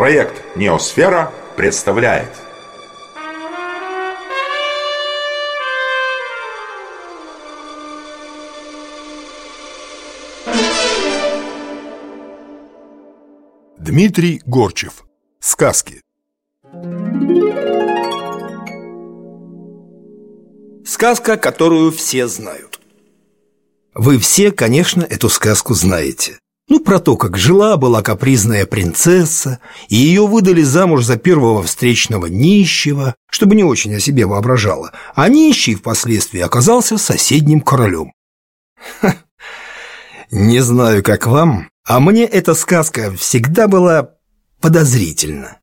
Проект «Неосфера» представляет Дмитрий Горчев. Сказки. Сказка, которую все знают. Вы все, конечно, эту сказку знаете. Ну, про то, как жила-была капризная принцесса, и ее выдали замуж за первого встречного нищего, чтобы не очень о себе воображала, а нищий впоследствии оказался соседним королем. Ха. Не знаю, как вам, а мне эта сказка всегда была подозрительна.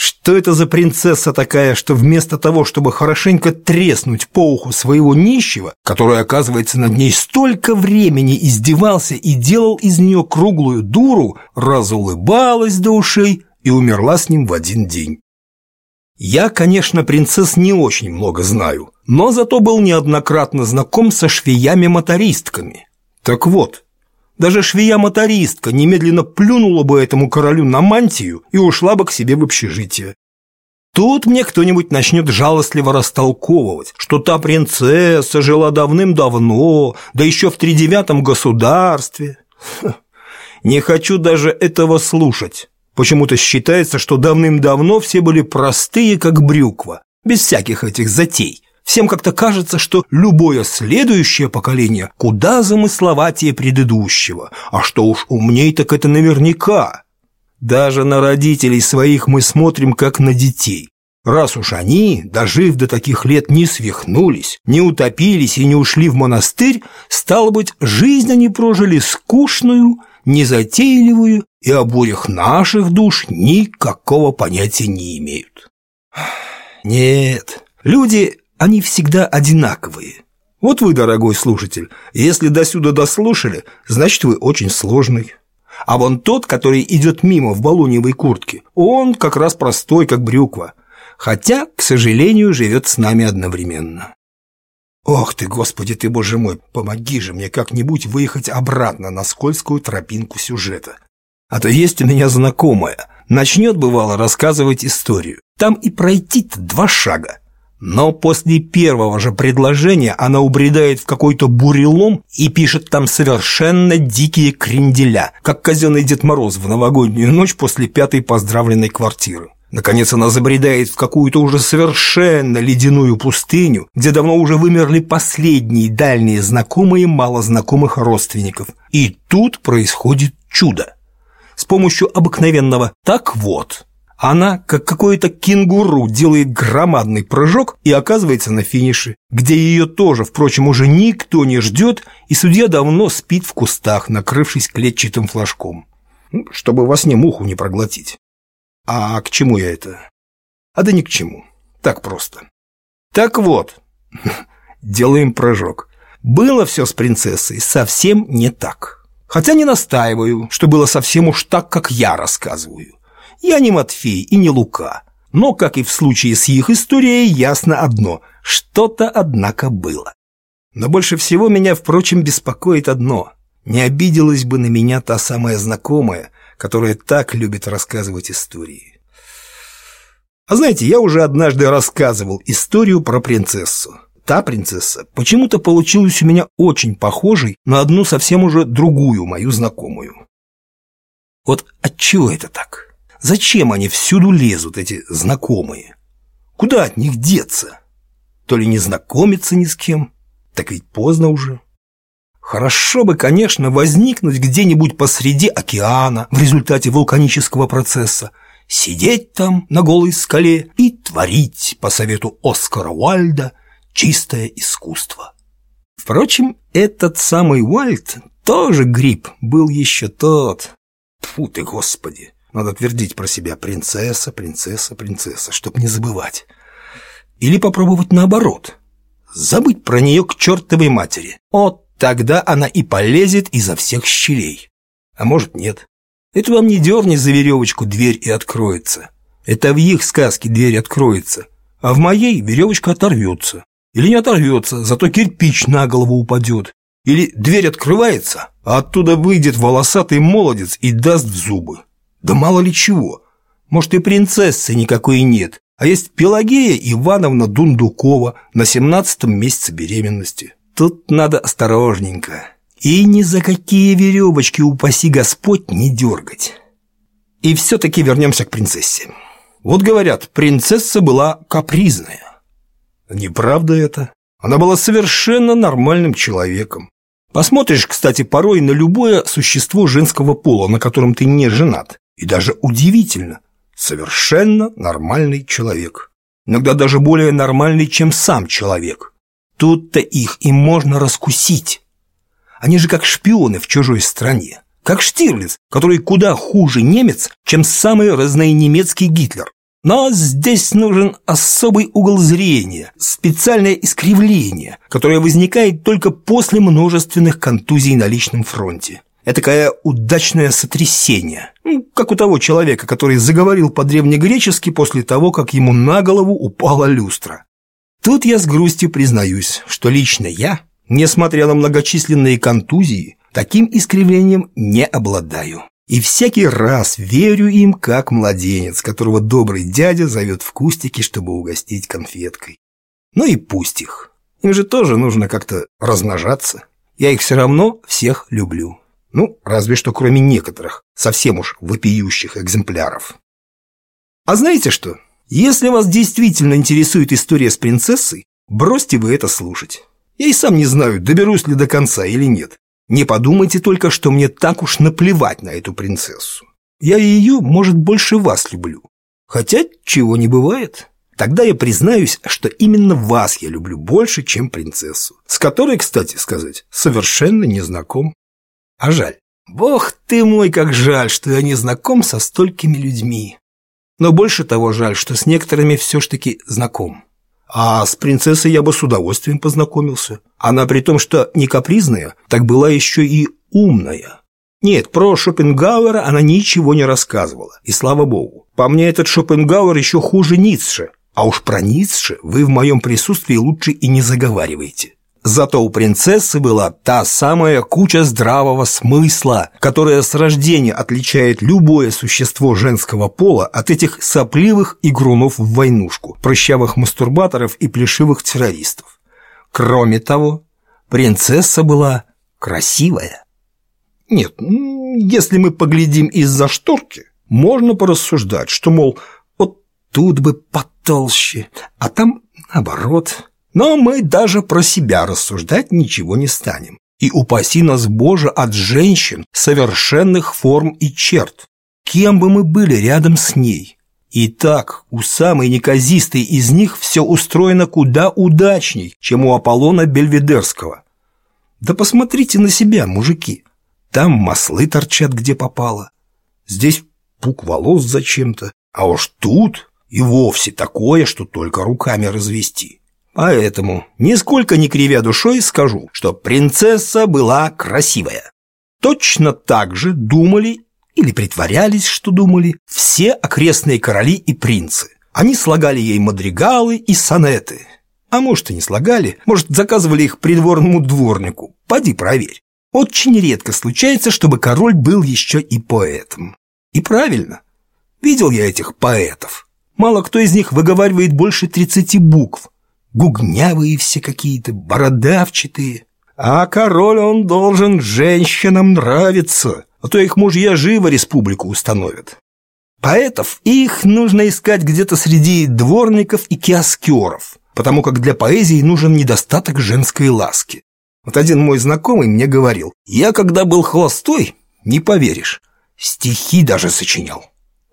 Что это за принцесса такая, что вместо того, чтобы хорошенько треснуть по уху своего нищего, который, оказывается, над ней столько времени издевался и делал из нее круглую дуру, разулыбалась до ушей и умерла с ним в один день? Я, конечно, принцесс не очень много знаю, но зато был неоднократно знаком со швеями-мотористками. Так вот, даже швея-мотористка немедленно плюнула бы этому королю на мантию и ушла бы к себе в общежитие. Тут мне кто-нибудь начнет жалостливо растолковывать, что та принцесса жила давным-давно, да еще в тридевятом государстве. Ха, не хочу даже этого слушать. Почему-то считается, что давным-давно все были простые, как брюква, без всяких этих затей. Всем как-то кажется, что любое следующее поколение куда замысловатее предыдущего, а что уж умней, так это наверняка. Даже на родителей своих мы смотрим как на детей. Раз уж они, дожив до таких лет, не свихнулись, не утопились и не ушли в монастырь, стало быть, жизнь они прожили скучную, незатейливую и о бурях наших душ никакого понятия не имеют. Нет, люди они всегда одинаковые. Вот вы, дорогой слушатель, если до сюда дослушали, значит, вы очень сложный. А вон тот, который идет мимо в балоневой куртке, он как раз простой, как брюква. Хотя, к сожалению, живет с нами одновременно. Ох ты, господи ты, боже мой, помоги же мне как-нибудь выехать обратно на скользкую тропинку сюжета. А то есть у меня знакомая. Начнет, бывало, рассказывать историю. Там и пройти-то два шага. Но после первого же предложения она убредает в какой-то бурелом и пишет там совершенно дикие кренделя, как казенный Дед Мороз в новогоднюю ночь после пятой поздравленной квартиры. Наконец она забредает в какую-то уже совершенно ледяную пустыню, где давно уже вымерли последние дальние знакомые малознакомых родственников. И тут происходит чудо. С помощью обыкновенного «так вот» Она, как какое-то кенгуру, делает громадный прыжок и оказывается на финише, где ее тоже, впрочем, уже никто не ждет, и судья давно спит в кустах, накрывшись клетчатым флажком, ну, чтобы во сне муху не проглотить. А к чему я это? А да ни к чему. Так просто. Так вот, делаем прыжок. Было все с принцессой совсем не так. Хотя не настаиваю, что было совсем уж так, как я рассказываю. Я не Матфей и не Лука. Но, как и в случае с их историей, ясно одно – что-то, однако, было. Но больше всего меня, впрочем, беспокоит одно – не обиделась бы на меня та самая знакомая, которая так любит рассказывать истории. А знаете, я уже однажды рассказывал историю про принцессу. Та принцесса почему-то получилась у меня очень похожей на одну совсем уже другую мою знакомую. Вот отчего это так? Зачем они всюду лезут, эти знакомые? Куда от них деться? То ли не знакомиться ни с кем, так ведь поздно уже. Хорошо бы, конечно, возникнуть где-нибудь посреди океана в результате вулканического процесса, сидеть там на голой скале и творить, по совету Оскара Уальда, чистое искусство. Впрочем, этот самый Уальд тоже гриб был еще тот. Тьфу ты, господи! Надо твердить про себя «принцесса, принцесса, принцесса», чтоб не забывать. Или попробовать наоборот. Забыть про нее к чертовой матери. Вот тогда она и полезет изо всех щелей. А может нет. Это вам не дерни за веревочку, дверь и откроется. Это в их сказке дверь откроется. А в моей веревочка оторвется. Или не оторвется, зато кирпич на голову упадет. Или дверь открывается, а оттуда выйдет волосатый молодец и даст в зубы. Да мало ли чего. Может, и принцессы никакой нет, а есть Пелагея Ивановна Дундукова на семнадцатом месяце беременности. Тут надо осторожненько. И ни за какие веревочки, упаси Господь, не дергать. И все-таки вернемся к принцессе. Вот говорят, принцесса была капризная. Неправда это. Она была совершенно нормальным человеком. Посмотришь, кстати, порой на любое существо женского пола, на котором ты не женат. И даже удивительно, совершенно нормальный человек. Иногда даже более нормальный, чем сам человек. Тут-то их и можно раскусить. Они же как шпионы в чужой стране. Как Штирлиц, который куда хуже немец, чем самый разнонемецкий Гитлер. Но здесь нужен особый угол зрения, специальное искривление, которое возникает только после множественных контузий на личном фронте. Это такое удачное сотрясение, ну, как у того человека, который заговорил по-древнегречески после того, как ему на голову упала люстра. Тут я с грустью признаюсь, что лично я, несмотря на многочисленные контузии, таким искривлением не обладаю. И всякий раз верю им, как младенец, которого добрый дядя зовет в кустики, чтобы угостить конфеткой. Ну и пусть их. Им же тоже нужно как-то размножаться. Я их все равно всех люблю. Ну, разве что кроме некоторых, совсем уж вопиющих экземпляров. А знаете что? Если вас действительно интересует история с принцессой, бросьте вы это слушать. Я и сам не знаю, доберусь ли до конца или нет. Не подумайте только, что мне так уж наплевать на эту принцессу. Я ее, может, больше вас люблю. Хотя чего не бывает. Тогда я признаюсь, что именно вас я люблю больше, чем принцессу, с которой, кстати сказать, совершенно не знаком. А жаль. Бог ты мой, как жаль, что я не знаком со столькими людьми. Но больше того жаль, что с некоторыми все ж таки знаком. А с принцессой я бы с удовольствием познакомился. Она при том, что не капризная, так была еще и умная. Нет, про Шопенгауэра она ничего не рассказывала, и слава богу. По мне, этот Шопенгауэр еще хуже Ницше. А уж про Ницше вы в моем присутствии лучше и не заговаривайте. Зато у принцессы была та самая куча здравого смысла, которая с рождения отличает любое существо женского пола от этих сопливых игрунов в войнушку, прыщавых мастурбаторов и плешивых террористов. Кроме того, принцесса была красивая. Нет, если мы поглядим из-за шторки, можно порассуждать, что, мол, вот тут бы потолще, а там наоборот – но мы даже про себя рассуждать ничего не станем. И упаси нас, Боже, от женщин совершенных форм и черт. Кем бы мы были рядом с ней? И так, у самой неказистой из них все устроено куда удачней, чем у Аполлона Бельведерского. Да посмотрите на себя, мужики. Там маслы торчат где попало. Здесь пук волос зачем-то. А уж тут и вовсе такое, что только руками развести. Поэтому, нисколько не кривя душой, скажу, что принцесса была красивая. Точно так же думали или притворялись, что думали, все окрестные короли и принцы. Они слагали ей мадригалы и сонеты. А может, и не слагали, может, заказывали их придворному дворнику. Поди проверь. Очень редко случается, чтобы король был еще и поэтом. И правильно. Видел я этих поэтов. Мало кто из них выговаривает больше 30 букв гугнявые все какие-то, бородавчатые. А король он должен женщинам нравиться, а то их мужья живо республику установят. Поэтов их нужно искать где-то среди дворников и киоскеров, потому как для поэзии нужен недостаток женской ласки. Вот один мой знакомый мне говорил, я когда был холостой, не поверишь, стихи даже сочинял.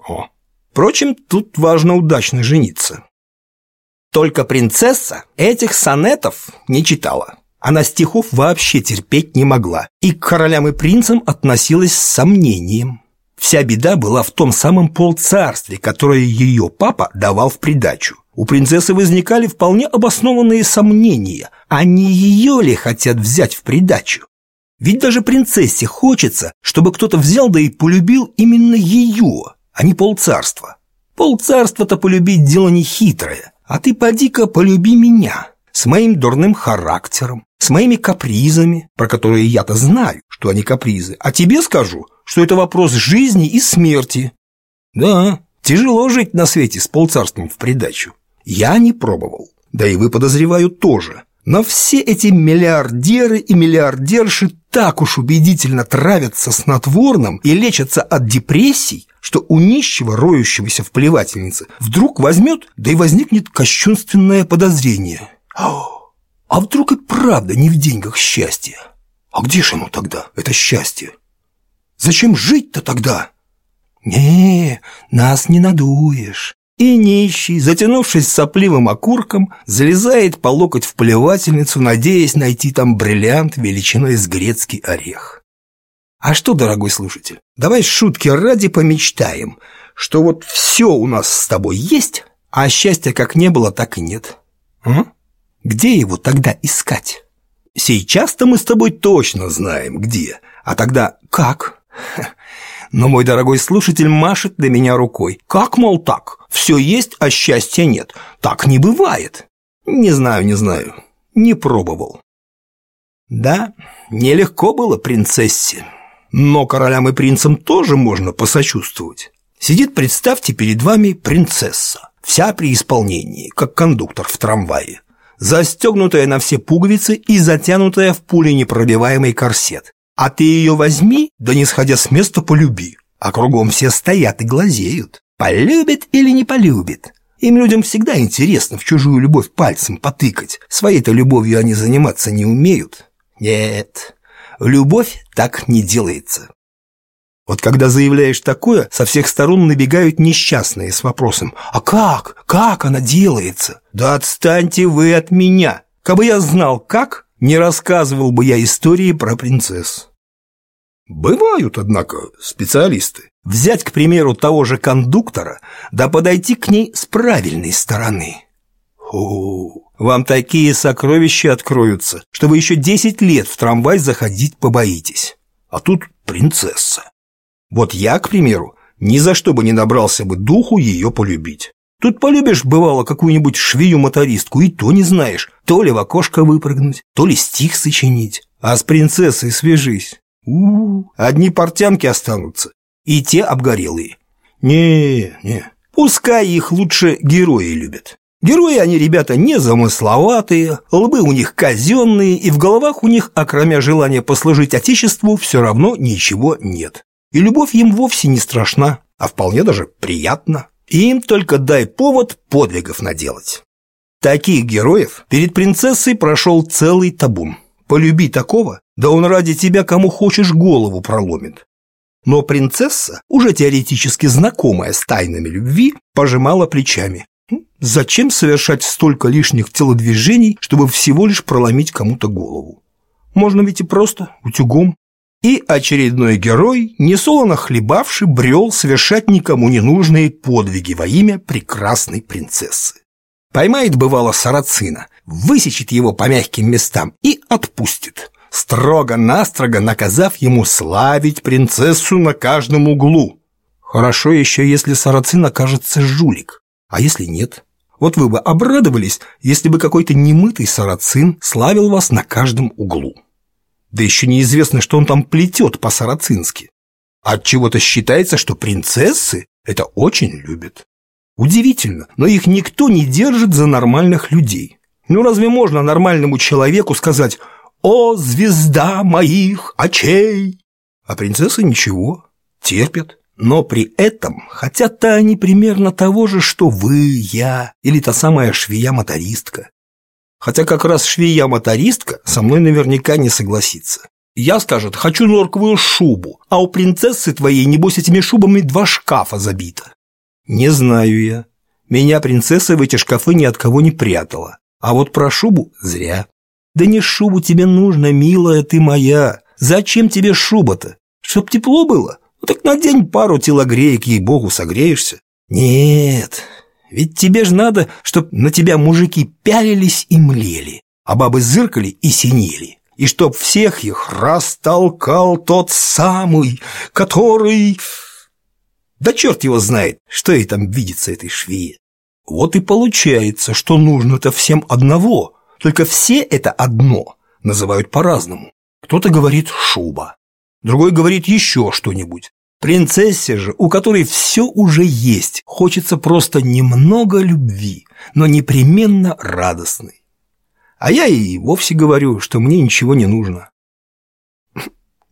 О, впрочем, тут важно удачно жениться. Только принцесса этих сонетов не читала. Она стихов вообще терпеть не могла и к королям и принцам относилась с сомнением. Вся беда была в том самом полцарстве, которое ее папа давал в придачу. У принцессы возникали вполне обоснованные сомнения, а не ее ли хотят взять в придачу. Ведь даже принцессе хочется, чтобы кто-то взял да и полюбил именно ее, а не полцарства. Полцарства-то полюбить дело не хитрое, а ты поди-ка полюби меня с моим дурным характером, с моими капризами, про которые я-то знаю, что они капризы, а тебе скажу, что это вопрос жизни и смерти. Да, Тяжело жить на свете с полцарством в придачу. Я не пробовал, да и вы, подозреваю, тоже. Но все эти миллиардеры и миллиардерши так уж убедительно травятся снотворным и лечатся от депрессий, что у нищего, роющегося в плевательнице, вдруг возьмет, да и возникнет кощунственное подозрение. А вдруг и правда не в деньгах счастье? А где же ему тогда, это счастье? Зачем жить-то тогда? Не, нас не надуешь. И нищий, затянувшись сопливым окурком, залезает по локоть в плевательницу, надеясь найти там бриллиант величиной с грецкий орех. А что, дорогой слушатель, давай шутки ради помечтаем, что вот все у нас с тобой есть, а счастья как не было, так и нет. А? Где его тогда искать? Сейчас-то мы с тобой точно знаем, где. А тогда как? Но мой дорогой слушатель машет на меня рукой. Как, мол, так? Все есть, а счастья нет. Так не бывает. Не знаю, не знаю. Не пробовал. Да, нелегко было принцессе. Но королям и принцам тоже можно посочувствовать. Сидит, представьте, перед вами принцесса. Вся при исполнении, как кондуктор в трамвае. Застегнутая на все пуговицы и затянутая в пуленепробиваемый корсет. А ты ее возьми, да не сходя с места полюби. А кругом все стоят и глазеют. Полюбит или не полюбит? Им людям всегда интересно в чужую любовь пальцем потыкать. Своей-то любовью они заниматься не умеют. Нет, любовь так не делается. Вот когда заявляешь такое, со всех сторон набегают несчастные с вопросом «А как? Как она делается?» «Да отстаньте вы от меня! Кабы я знал, как, не рассказывал бы я истории про принцесс. Бывают, однако, специалисты. Взять, к примеру, того же кондуктора, да подойти к ней с правильной стороны. О, вам такие сокровища откроются, что вы еще десять лет в трамвай заходить побоитесь. А тут принцесса. Вот я, к примеру, ни за что бы не набрался бы духу ее полюбить. Тут полюбишь, бывало, какую-нибудь швею-мотористку, и то не знаешь, то ли в окошко выпрыгнуть, то ли стих сочинить. А с принцессой свяжись. У, -у, -у одни портянки останутся, и те обгорелые. Не, не, пускай их лучше герои любят. Герои они, ребята, незамысловатые, лбы у них казенные, и в головах у них, окромя желания послужить Отечеству, все равно ничего нет. И любовь им вовсе не страшна, а вполне даже приятна. Им только дай повод подвигов наделать. Таких героев перед принцессой прошел целый табун. Полюби такого, да он ради тебя кому хочешь голову проломит. Но принцесса, уже теоретически знакомая с тайнами любви, пожимала плечами. Зачем совершать столько лишних телодвижений, чтобы всего лишь проломить кому-то голову? Можно ведь и просто утюгом. И очередной герой, несолоно хлебавший, брел совершать никому не нужные подвиги во имя прекрасной принцессы. Поймает, бывало, сарацина, высечет его по мягким местам и отпустит, строго-настрого наказав ему славить принцессу на каждом углу. Хорошо еще, если сарацин окажется жулик, а если нет? Вот вы бы обрадовались, если бы какой-то немытый сарацин славил вас на каждом углу. Да еще неизвестно, что он там плетет по-сарацински. От чего то считается, что принцессы это очень любят. Удивительно, но их никто не держит за нормальных людей. Ну разве можно нормальному человеку сказать «О, звезда моих очей»? А принцессы ничего, терпят. Но при этом хотят-то они примерно того же, что вы, я или та самая швея-мотористка. Хотя как раз швея-мотористка со мной наверняка не согласится. Я, скажет, хочу норковую шубу, а у принцессы твоей, небось, этими шубами два шкафа забито. Не знаю я. Меня принцесса в эти шкафы ни от кого не прятала. А вот про шубу зря. Да не шубу тебе нужно, милая ты моя. Зачем тебе шуба-то? Чтоб тепло было? Так надень пару телогреек, ей-богу, согреешься. Нет, ведь тебе же надо, чтоб на тебя мужики пялились и млели, а бабы зыркали и синели, и чтоб всех их растолкал тот самый, который... Да черт его знает, что ей там видится этой швее. Вот и получается, что нужно-то всем одного, только все это одно называют по-разному. Кто-то говорит «шуба», другой говорит еще что-нибудь. Принцессе же, у которой все уже есть, хочется просто немного любви, но непременно радостной. А я и вовсе говорю, что мне ничего не нужно.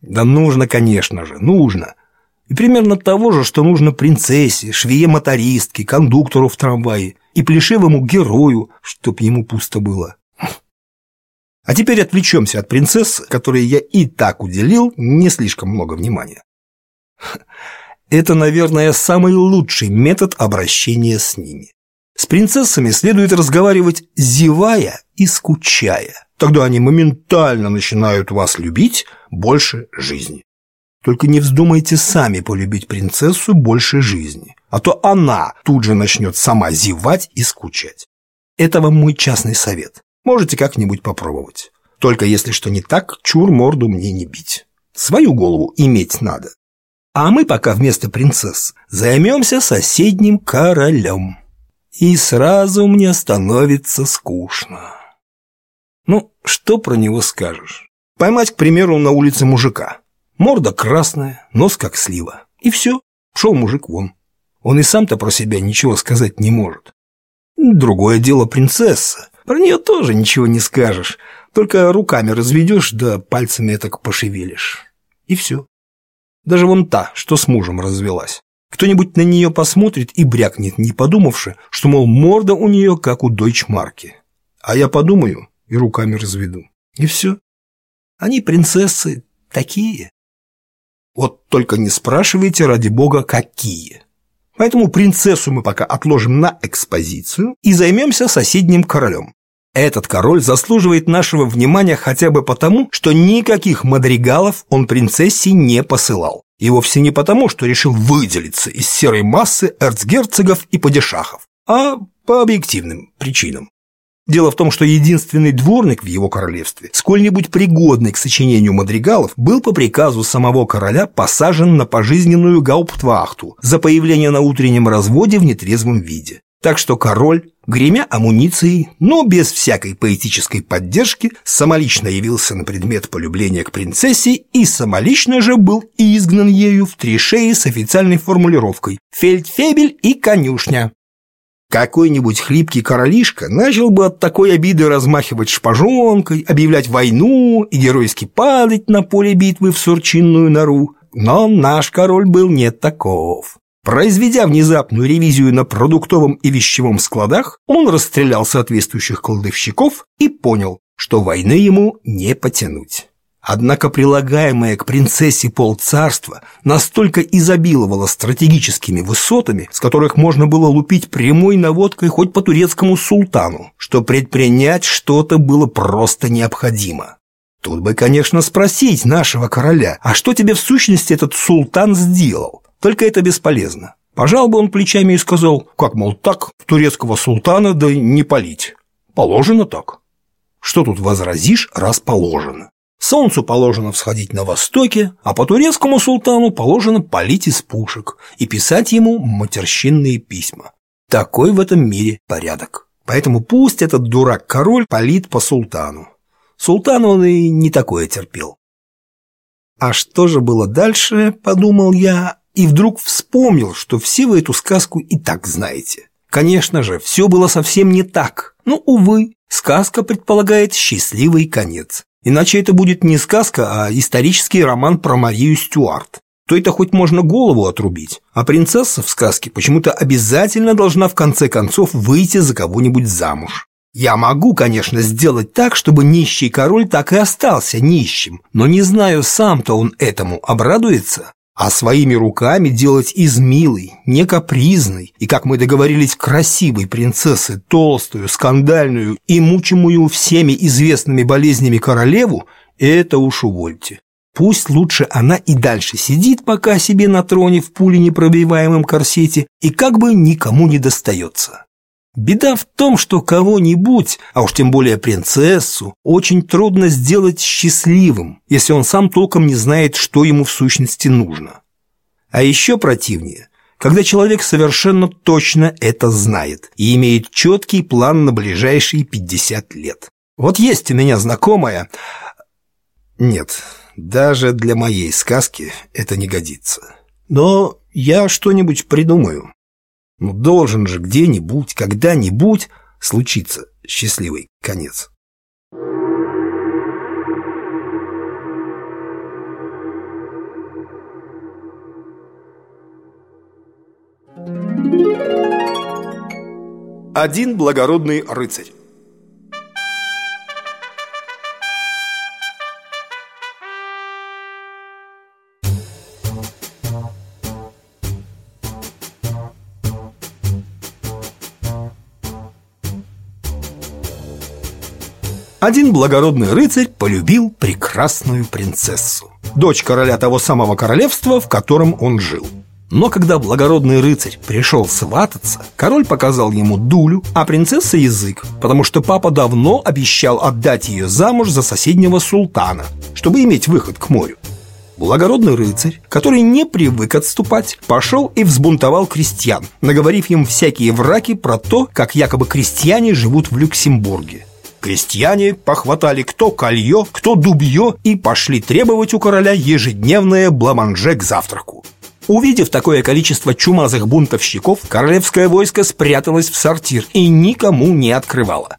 Да нужно, конечно же, нужно. И примерно того же, что нужно принцессе, швее-мотористке, кондуктору в трамвае и плешивому герою, чтоб ему пусто было. А теперь отвлечемся от принцесс, которой я и так уделил не слишком много внимания. Это, наверное, самый лучший метод обращения с ними. С принцессами следует разговаривать зевая и скучая. Тогда они моментально начинают вас любить больше жизни. Только не вздумайте сами полюбить принцессу больше жизни, а то она тут же начнет сама зевать и скучать. Это вам мой частный совет. Можете как-нибудь попробовать. Только если что не так, чур морду мне не бить. Свою голову иметь надо. А мы пока вместо принцесс займемся соседним королем. И сразу мне становится скучно. Ну, что про него скажешь? Поймать, к примеру, на улице мужика. Морда красная, нос как слива. И все, шел мужик вон. Он и сам-то про себя ничего сказать не может. Другое дело принцесса. Про нее тоже ничего не скажешь. Только руками разведешь, да пальцами так пошевелишь. И все. Даже вон та, что с мужем развелась. Кто-нибудь на нее посмотрит и брякнет, не подумавши, что, мол, морда у нее, как у дойчмарки. А я подумаю и руками разведу. И все. Они принцессы такие. Вот только не спрашивайте, ради бога, какие. Поэтому принцессу мы пока отложим на экспозицию и займемся соседним королем. Этот король заслуживает нашего внимания хотя бы потому, что никаких мадригалов он принцессе не посылал. И вовсе не потому, что решил выделиться из серой массы эрцгерцогов и падишахов, а по объективным причинам. Дело в том, что единственный дворник в его королевстве, сколь-нибудь пригодный к сочинению мадригалов, был по приказу самого короля посажен на пожизненную гауптвахту за появление на утреннем разводе в нетрезвом виде. Так что король, гремя амуницией, но без всякой поэтической поддержки, самолично явился на предмет полюбления к принцессе и самолично же был изгнан ею в три шеи с официальной формулировкой «Фельдфебель и конюшня». Какой-нибудь хлипкий королишка начал бы от такой обиды размахивать шпажонкой, объявлять войну и геройски падать на поле битвы в сурчинную нору. Но наш король был не таков. Произведя внезапную ревизию на продуктовом и вещевом складах, он расстрелял соответствующих кладовщиков и понял, что войны ему не потянуть. Однако прилагаемое к принцессе полцарства настолько изобиловало стратегическими высотами, с которых можно было лупить прямой наводкой хоть по турецкому султану, что предпринять что-то было просто необходимо. Тут бы, конечно, спросить нашего короля, а что тебе в сущности этот султан сделал? Только это бесполезно. Пожал бы он плечами и сказал, как, мол, так, турецкого султана да не полить. Положено так. Что тут возразишь, раз положено? Солнцу положено всходить на востоке, а по турецкому султану положено палить из пушек и писать ему матерщинные письма. Такой в этом мире порядок. Поэтому пусть этот дурак-король палит по султану. Султан он и не такое терпел. А что же было дальше, подумал я, и вдруг вспомнил, что все вы эту сказку и так знаете. Конечно же, все было совсем не так. Но, увы, сказка предполагает счастливый конец. Иначе это будет не сказка, а исторический роман про Марию Стюарт. То это хоть можно голову отрубить, а принцесса в сказке почему-то обязательно должна в конце концов выйти за кого-нибудь замуж. Я могу, конечно, сделать так, чтобы нищий король так и остался нищим, но не знаю, сам-то он этому обрадуется а своими руками делать из милой, не капризной и, как мы договорились, красивой принцессы толстую, скандальную и мучимую всеми известными болезнями королеву, это уж увольте. Пусть лучше она и дальше сидит пока себе на троне в пуле непробиваемом корсете и как бы никому не достается. Беда в том, что кого-нибудь, а уж тем более принцессу, очень трудно сделать счастливым, если он сам толком не знает, что ему в сущности нужно. А еще противнее, когда человек совершенно точно это знает и имеет четкий план на ближайшие 50 лет. Вот есть у меня знакомая... Нет, даже для моей сказки это не годится. Но я что-нибудь придумаю. Ну, должен же где-нибудь, когда-нибудь случиться счастливый конец. Один благородный рыцарь Один благородный рыцарь полюбил прекрасную принцессу, дочь короля того самого королевства, в котором он жил. Но когда благородный рыцарь пришел свататься, король показал ему дулю, а принцесса язык, потому что папа давно обещал отдать ее замуж за соседнего султана, чтобы иметь выход к морю. Благородный рыцарь, который не привык отступать, пошел и взбунтовал крестьян, наговорив им всякие враки про то, как якобы крестьяне живут в Люксембурге. Крестьяне похватали кто колье, кто дубье и пошли требовать у короля ежедневное бламанже к завтраку. Увидев такое количество чумазых бунтовщиков, королевское войско спряталось в сортир и никому не открывало.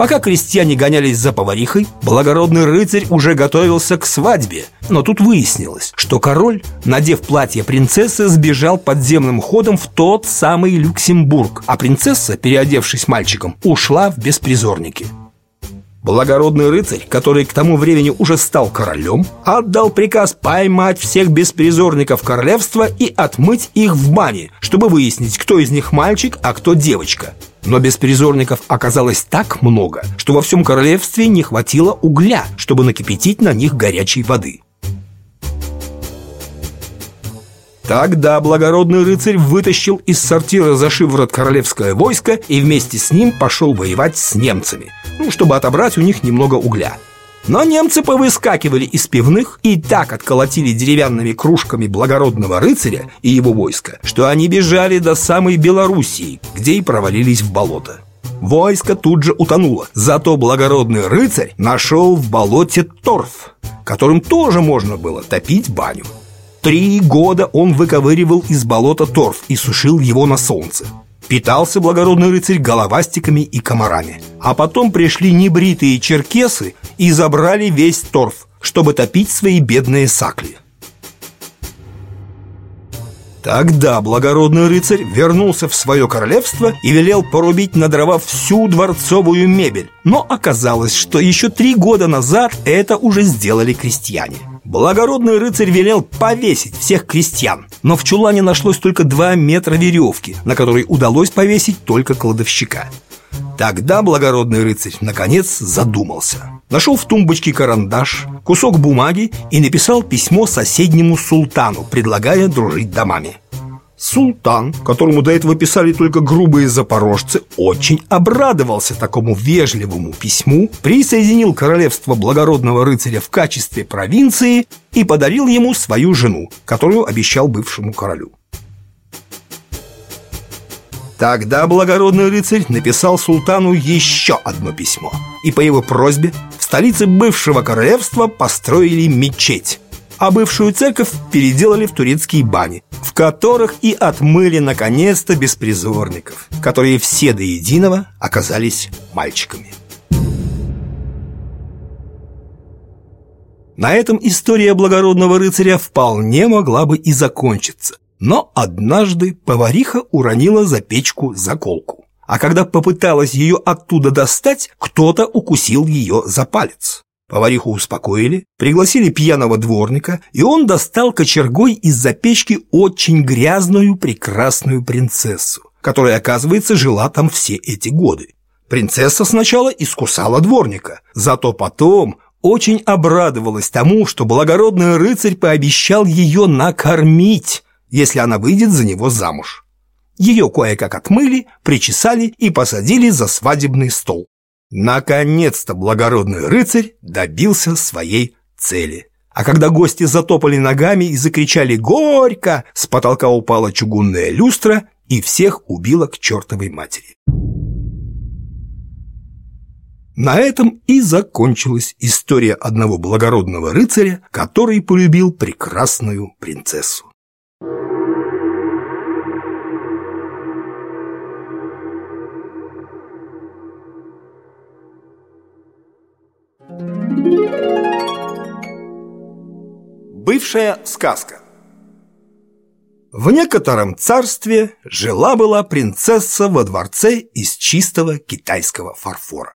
Пока крестьяне гонялись за поварихой, благородный рыцарь уже готовился к свадьбе. Но тут выяснилось, что король, надев платье принцессы, сбежал подземным ходом в тот самый Люксембург, а принцесса, переодевшись мальчиком, ушла в беспризорники. Благородный рыцарь, который к тому времени уже стал королем, отдал приказ поймать всех беспризорников королевства и отмыть их в бане, чтобы выяснить, кто из них мальчик, а кто девочка – но беспризорников оказалось так много, что во всем королевстве не хватило угля, чтобы накипятить на них горячей воды. Тогда благородный рыцарь вытащил из сортира за шиворот королевское войско и вместе с ним пошел воевать с немцами, ну, чтобы отобрать у них немного угля – но немцы повыскакивали из пивных и так отколотили деревянными кружками благородного рыцаря и его войска, что они бежали до самой Белоруссии, где и провалились в болото. Войско тут же утонуло, зато благородный рыцарь нашел в болоте торф, которым тоже можно было топить баню. Три года он выковыривал из болота торф и сушил его на солнце. Питался благородный рыцарь головастиками и комарами. А потом пришли небритые черкесы и забрали весь торф, чтобы топить свои бедные сакли. Тогда благородный рыцарь вернулся в свое королевство и велел порубить на дрова всю дворцовую мебель. Но оказалось, что еще три года назад это уже сделали крестьяне. Благородный рыцарь велел повесить всех крестьян, но в чулане нашлось только два метра веревки, на которой удалось повесить только кладовщика. Тогда благородный рыцарь наконец задумался. Нашел в тумбочке карандаш, кусок бумаги и написал письмо соседнему султану, предлагая дружить домами. Султан, которому до этого писали только грубые запорожцы, очень обрадовался такому вежливому письму, присоединил королевство благородного рыцаря в качестве провинции и подарил ему свою жену, которую обещал бывшему королю. Тогда благородный рыцарь написал султану еще одно письмо, и по его просьбе в столице бывшего королевства построили мечеть, а бывшую церковь переделали в турецкие бани, в которых и отмыли наконец-то беспризорников, которые все до единого оказались мальчиками. На этом история благородного рыцаря вполне могла бы и закончиться. Но однажды повариха уронила за печку заколку. А когда попыталась ее оттуда достать, кто-то укусил ее за палец. Повариху успокоили, пригласили пьяного дворника, и он достал кочергой из-за печки очень грязную прекрасную принцессу, которая, оказывается, жила там все эти годы. Принцесса сначала искусала дворника, зато потом очень обрадовалась тому, что благородный рыцарь пообещал ее накормить, если она выйдет за него замуж. Ее кое-как отмыли, причесали и посадили за свадебный стол. Наконец-то благородный рыцарь добился своей цели. А когда гости затопали ногами и закричали «Горько!», с потолка упала чугунная люстра и всех убила к чертовой матери. На этом и закончилась история одного благородного рыцаря, который полюбил прекрасную принцессу. Бывшая сказка В некотором царстве жила-была принцесса во дворце из чистого китайского фарфора.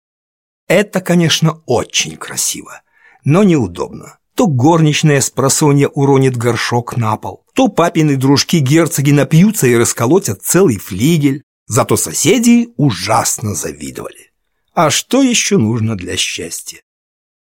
Это, конечно, очень красиво, но неудобно. То горничная с просонья уронит горшок на пол, то папины дружки-герцоги напьются и расколотят целый флигель. Зато соседи ужасно завидовали. А что еще нужно для счастья?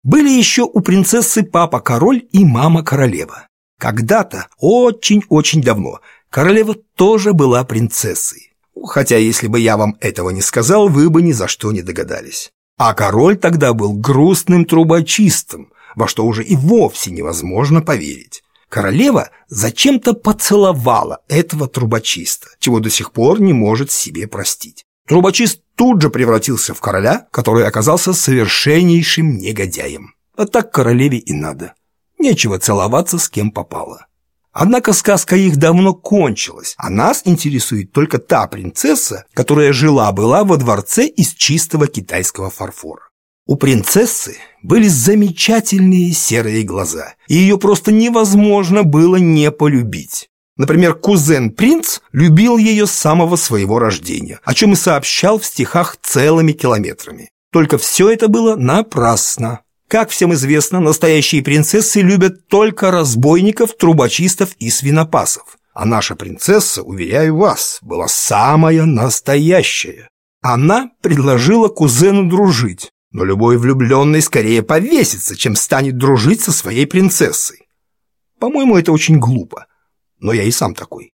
Были еще у принцессы папа-король и мама-королева. Когда-то, очень-очень давно, королева тоже была принцессой. Хотя, если бы я вам этого не сказал, вы бы ни за что не догадались. А король тогда был грустным трубочистом, во что уже и вовсе невозможно поверить. Королева зачем-то поцеловала этого трубочиста, чего до сих пор не может себе простить. Трубочист тут же превратился в короля, который оказался совершеннейшим негодяем. А так королеве и надо. Нечего целоваться с кем попало. Однако сказка их давно кончилась, а нас интересует только та принцесса, которая жила-была во дворце из чистого китайского фарфора. У принцессы были замечательные серые глаза, и ее просто невозможно было не полюбить. Например, кузен-принц любил ее с самого своего рождения, о чем и сообщал в стихах целыми километрами. Только все это было напрасно. Как всем известно, настоящие принцессы любят только разбойников, трубочистов и свинопасов. А наша принцесса, уверяю вас, была самая настоящая. Она предложила кузену дружить, но любой влюбленный скорее повесится, чем станет дружить со своей принцессой. По-моему, это очень глупо но я и сам такой.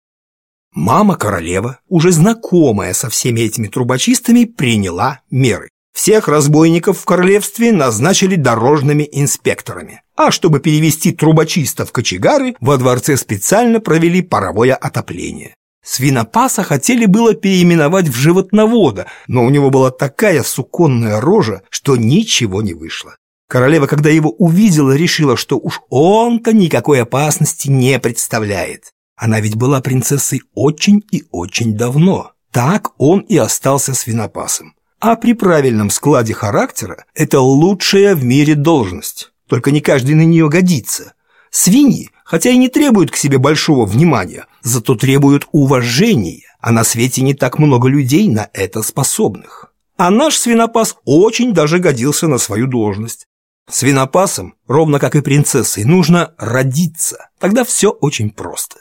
Мама-королева, уже знакомая со всеми этими трубочистами, приняла меры. Всех разбойников в королевстве назначили дорожными инспекторами. А чтобы перевести трубочистов кочегары, во дворце специально провели паровое отопление. Свинопаса хотели было переименовать в животновода, но у него была такая суконная рожа, что ничего не вышло. Королева, когда его увидела, решила, что уж он-то никакой опасности не представляет. Она ведь была принцессой очень и очень давно. Так он и остался свинопасом. А при правильном складе характера это лучшая в мире должность. Только не каждый на нее годится. Свиньи, хотя и не требуют к себе большого внимания, зато требуют уважения, а на свете не так много людей на это способных. А наш свинопас очень даже годился на свою должность. Свинопасом, ровно как и принцессой, нужно родиться. Тогда все очень просто.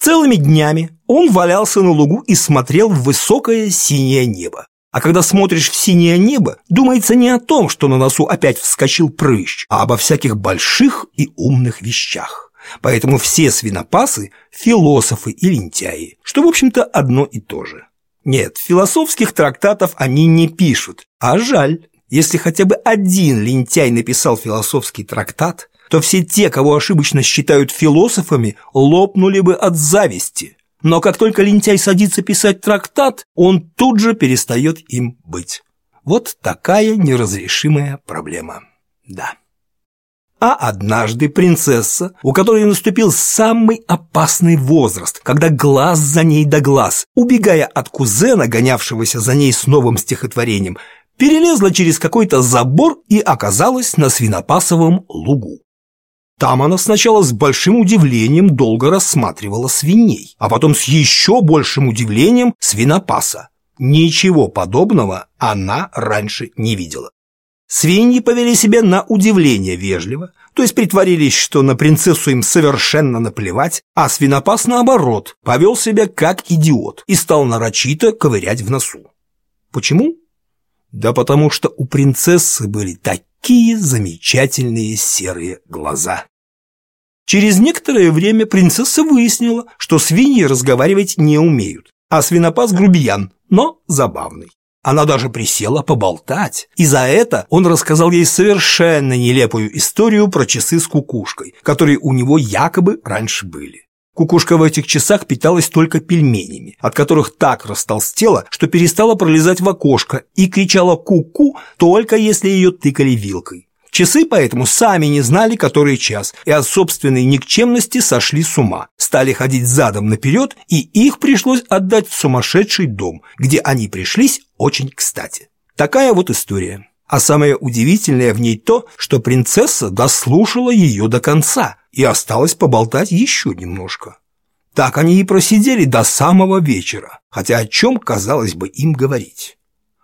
Целыми днями он валялся на лугу и смотрел в высокое синее небо. А когда смотришь в синее небо, думается не о том, что на носу опять вскочил прыщ, а обо всяких больших и умных вещах. Поэтому все свинопасы – философы и лентяи, что, в общем-то, одно и то же. Нет, философских трактатов они не пишут, а жаль. Если хотя бы один лентяй написал философский трактат, то все те, кого ошибочно считают философами, лопнули бы от зависти. Но как только лентяй садится писать трактат, он тут же перестает им быть. Вот такая неразрешимая проблема. Да. А однажды принцесса, у которой наступил самый опасный возраст, когда глаз за ней да глаз, убегая от кузена, гонявшегося за ней с новым стихотворением, перелезла через какой-то забор и оказалась на свинопасовом лугу. Там она сначала с большим удивлением долго рассматривала свиней, а потом с еще большим удивлением свинопаса. Ничего подобного она раньше не видела. Свиньи повели себя на удивление вежливо, то есть притворились, что на принцессу им совершенно наплевать, а свинопас, наоборот, повел себя как идиот и стал нарочито ковырять в носу. Почему? Да потому что у принцессы были такие замечательные серые глаза. Через некоторое время принцесса выяснила, что свиньи разговаривать не умеют, а свинопас грубиян, но забавный. Она даже присела поболтать, и за это он рассказал ей совершенно нелепую историю про часы с кукушкой, которые у него якобы раньше были. Кукушка в этих часах питалась только пельменями, от которых так растолстела, что перестала пролезать в окошко и кричала «ку-ку» только если ее тыкали вилкой. Часы поэтому сами не знали, который час, и от собственной никчемности сошли с ума, стали ходить задом наперед, и их пришлось отдать в сумасшедший дом, где они пришлись очень кстати. Такая вот история. А самое удивительное в ней то, что принцесса дослушала ее до конца и осталось поболтать еще немножко. Так они и просидели до самого вечера, хотя о чем, казалось бы, им говорить.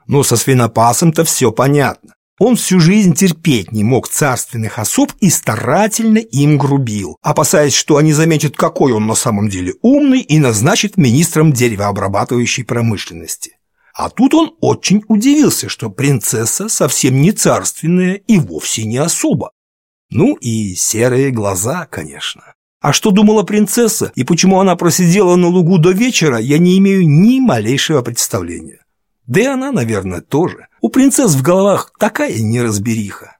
Но со свинопасом-то все понятно. Он всю жизнь терпеть не мог царственных особ и старательно им грубил, опасаясь, что они заметят, какой он на самом деле умный и назначат министром деревообрабатывающей промышленности. А тут он очень удивился, что принцесса совсем не царственная и вовсе не особа. Ну и серые глаза, конечно. А что думала принцесса и почему она просидела на лугу до вечера, я не имею ни малейшего представления. Да и она, наверное, тоже. У принцесс в головах такая неразбериха.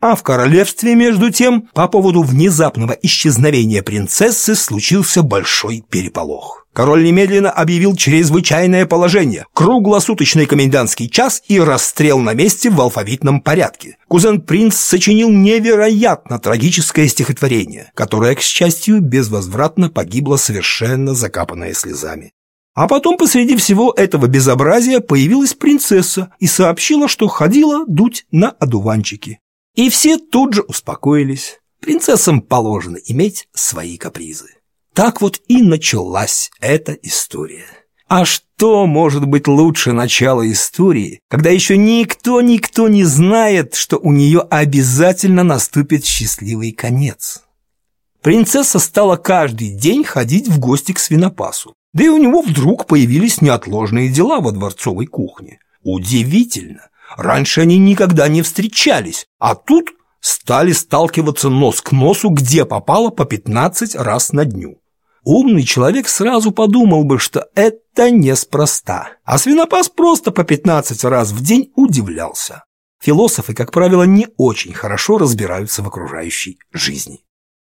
А в королевстве, между тем, по поводу внезапного исчезновения принцессы случился большой переполох. Король немедленно объявил чрезвычайное положение, круглосуточный комендантский час и расстрел на месте в алфавитном порядке. Кузен-принц сочинил невероятно трагическое стихотворение, которое, к счастью, безвозвратно погибло совершенно закапанное слезами. А потом посреди всего этого безобразия появилась принцесса и сообщила, что ходила дуть на одуванчики. И все тут же успокоились. Принцессам положено иметь свои капризы. Так вот и началась эта история. А что может быть лучше начала истории, когда еще никто-никто не знает, что у нее обязательно наступит счастливый конец? Принцесса стала каждый день ходить в гости к свинопасу. Да и у него вдруг появились неотложные дела во дворцовой кухне. Удивительно. Раньше они никогда не встречались, а тут стали сталкиваться нос к носу, где попало по 15 раз на дню. Умный человек сразу подумал бы, что это неспроста, а свинопас просто по 15 раз в день удивлялся. Философы, как правило, не очень хорошо разбираются в окружающей жизни.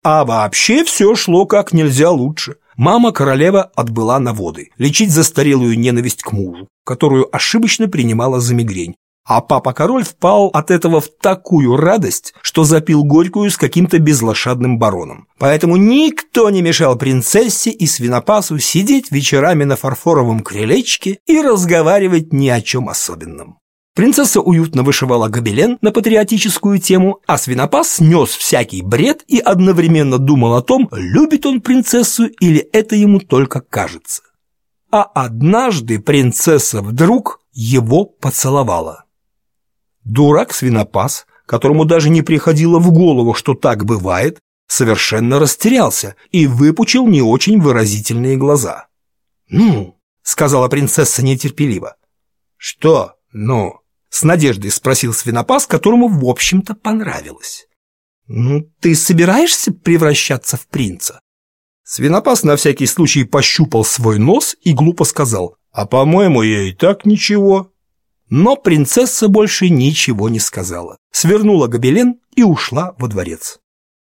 А вообще все шло как нельзя лучше. Мама королева отбыла на воды, лечить застарелую ненависть к мужу, которую ошибочно принимала за мигрень, а папа-король впал от этого в такую радость, что запил горькую с каким-то безлошадным бароном. Поэтому никто не мешал принцессе и свинопасу сидеть вечерами на фарфоровом крылечке и разговаривать ни о чем особенном. Принцесса уютно вышивала гобелен на патриотическую тему, а свинопас нес всякий бред и одновременно думал о том, любит он принцессу или это ему только кажется. А однажды принцесса вдруг его поцеловала. Дурак-свинопас, которому даже не приходило в голову, что так бывает, совершенно растерялся и выпучил не очень выразительные глаза. «Ну?» — сказала принцесса нетерпеливо. «Что «ну?» — с надеждой спросил свинопас, которому, в общем-то, понравилось. «Ну, ты собираешься превращаться в принца?» Свинопас на всякий случай пощупал свой нос и глупо сказал, «А по-моему, я и так ничего». Но принцесса больше ничего не сказала, свернула гобелен и ушла во дворец.